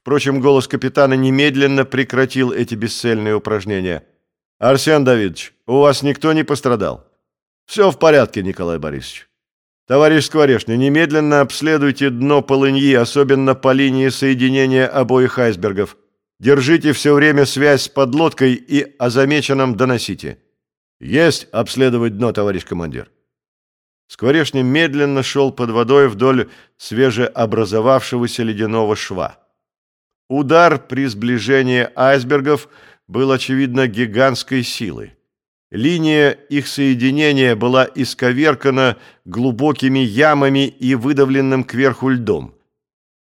Впрочем, голос капитана немедленно прекратил эти бесцельные упражнения. «Арсен Давидович, у вас никто не пострадал?» «Все в порядке, Николай Борисович». «Товарищ Скворечный, немедленно обследуйте дно полыньи, особенно по линии соединения обоих айсбергов. Держите все время связь с подлодкой и о замеченном доносите». «Есть обследовать дно, товарищ командир». Скворечный медленно шел под водой вдоль свежеобразовавшегося ледяного шва. Удар при сближении айсбергов был, очевидно, гигантской силы. Линия их соединения была исковеркана глубокими ямами и выдавленным кверху льдом.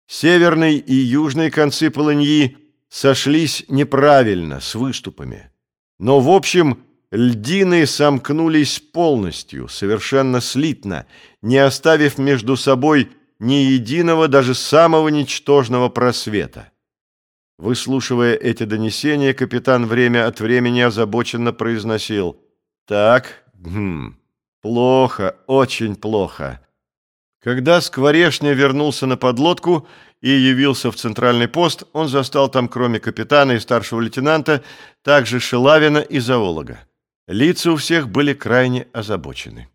Северный и южный концы полыньи сошлись неправильно, с выступами. Но, в общем, льдины сомкнулись полностью, совершенно слитно, не оставив между собой ни единого, даже самого ничтожного просвета. Выслушивая эти донесения, капитан время от времени озабоченно произносил «Так, хм, плохо, очень плохо». Когда Скворешня вернулся на подлодку и явился в центральный пост, он застал там, кроме капитана и старшего лейтенанта, также Шелавина и зоолога. Лица у всех были крайне озабочены.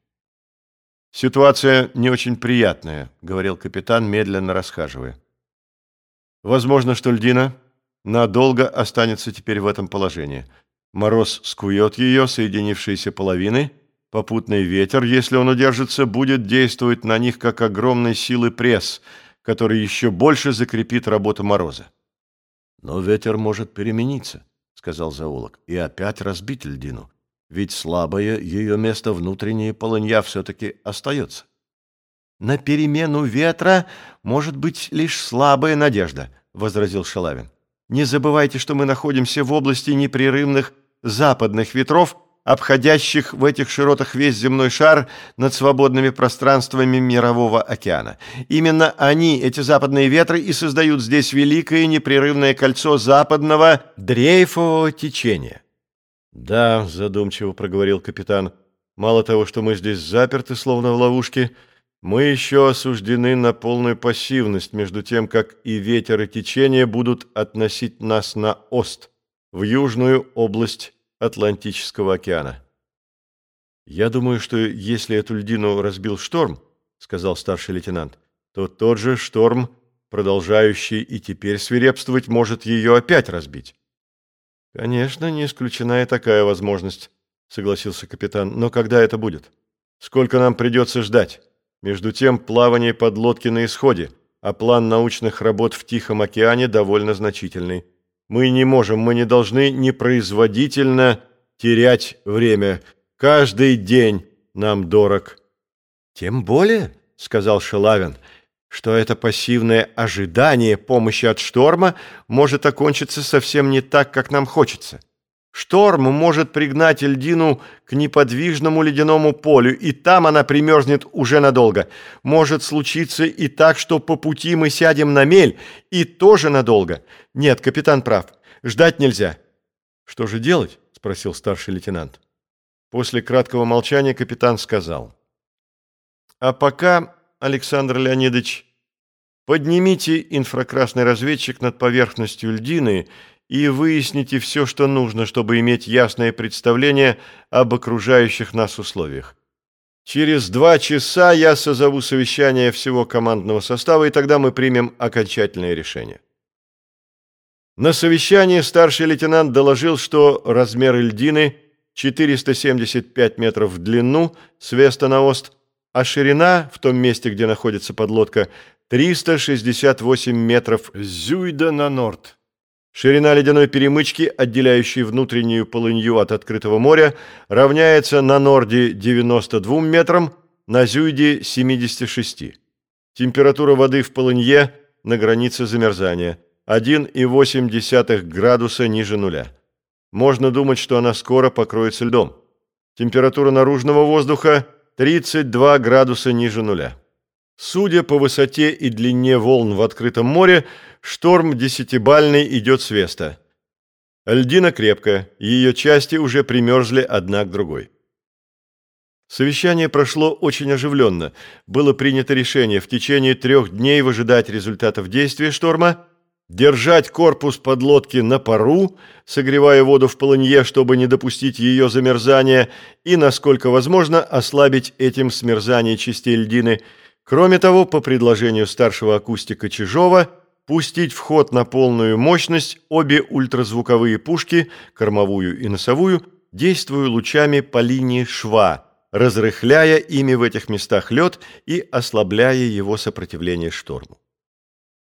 «Ситуация не очень приятная», — говорил капитан, медленно расхаживая. «Возможно, что льдина надолго останется теперь в этом положении. Мороз скует ее, соединившиеся половины, попутный ветер, если он удержится, будет действовать на них как огромной силы пресс, который еще больше закрепит работу мороза. «Но ветер может перемениться», — сказал зоолог, — «и опять разбить льдину, ведь слабое ее место внутреннее полынья все-таки остается». «На перемену ветра может быть лишь слабая надежда», — возразил Шалавин. Не забывайте, что мы находимся в области непрерывных западных ветров, обходящих в этих широтах весь земной шар над свободными пространствами Мирового океана. Именно они, эти западные ветры, и создают здесь великое непрерывное кольцо западного дрейфового течения. «Да», — задумчиво проговорил капитан, — «мало того, что мы здесь заперты, словно в ловушке, — мы еще осуждены на полную пассивность между тем, как и ветер, и течение будут относить нас на ост, в южную область Атлантического океана. «Я думаю, что если эту льдину разбил шторм, — сказал старший лейтенант, — то тот же шторм, продолжающий и теперь свирепствовать, может ее опять разбить». «Конечно, не исключена и такая возможность», — согласился капитан. «Но когда это будет? Сколько нам придется ждать?» Между тем, плавание подлодки на исходе, а план научных работ в Тихом океане довольно значительный. Мы не можем, мы не должны непроизводительно терять время. Каждый день нам дорог. Тем более, сказал Шелавин, что это пассивное ожидание помощи от шторма может окончиться совсем не так, как нам хочется. Шторм может пригнать льдину к неподвижному ледяному полю, и там она примерзнет уже надолго. Может случиться и так, что по пути мы сядем на мель, и тоже надолго. Нет, капитан прав. Ждать нельзя. Что же делать? спросил старший лейтенант. После краткого молчания капитан сказал: "А пока, Александр Леонидович, поднимите инфракрасный разведчик над поверхностью льдины и выясните все, что нужно, чтобы иметь ясное представление об окружающих нас условиях. Через два часа я созову совещание всего командного состава, и тогда мы примем окончательное решение. На совещании старший лейтенант доложил, что размеры льдины 475 метров в длину с веста на ост, а ширина в том месте, где находится подлодка, 368 метров с зюйда на норд. Ширина ледяной перемычки, отделяющей внутреннюю полынью от открытого моря, равняется на Норде 92 метрам, на Зюйде 76. Температура воды в полынье на границе замерзания 1,8 градуса ниже нуля. Можно думать, что она скоро покроется льдом. Температура наружного воздуха 32 градуса ниже нуля. Судя по высоте и длине волн в открытом море, шторм десятибальный идет с веста. Льдина крепкая, ее части уже примерзли одна к другой. Совещание прошло очень оживленно. Было принято решение в течение трех дней выжидать результатов действия шторма держать корпус подлодки на пару, согревая воду в полынье, чтобы не допустить ее замерзания, и, насколько возможно, ослабить этим смерзание частей льдины. Кроме того, по предложению старшего акустика Чижова, пустить в ход на полную мощность обе ультразвуковые пушки, кормовую и носовую, действуя лучами по линии шва, разрыхляя ими в этих местах лед и ослабляя его сопротивление шторму.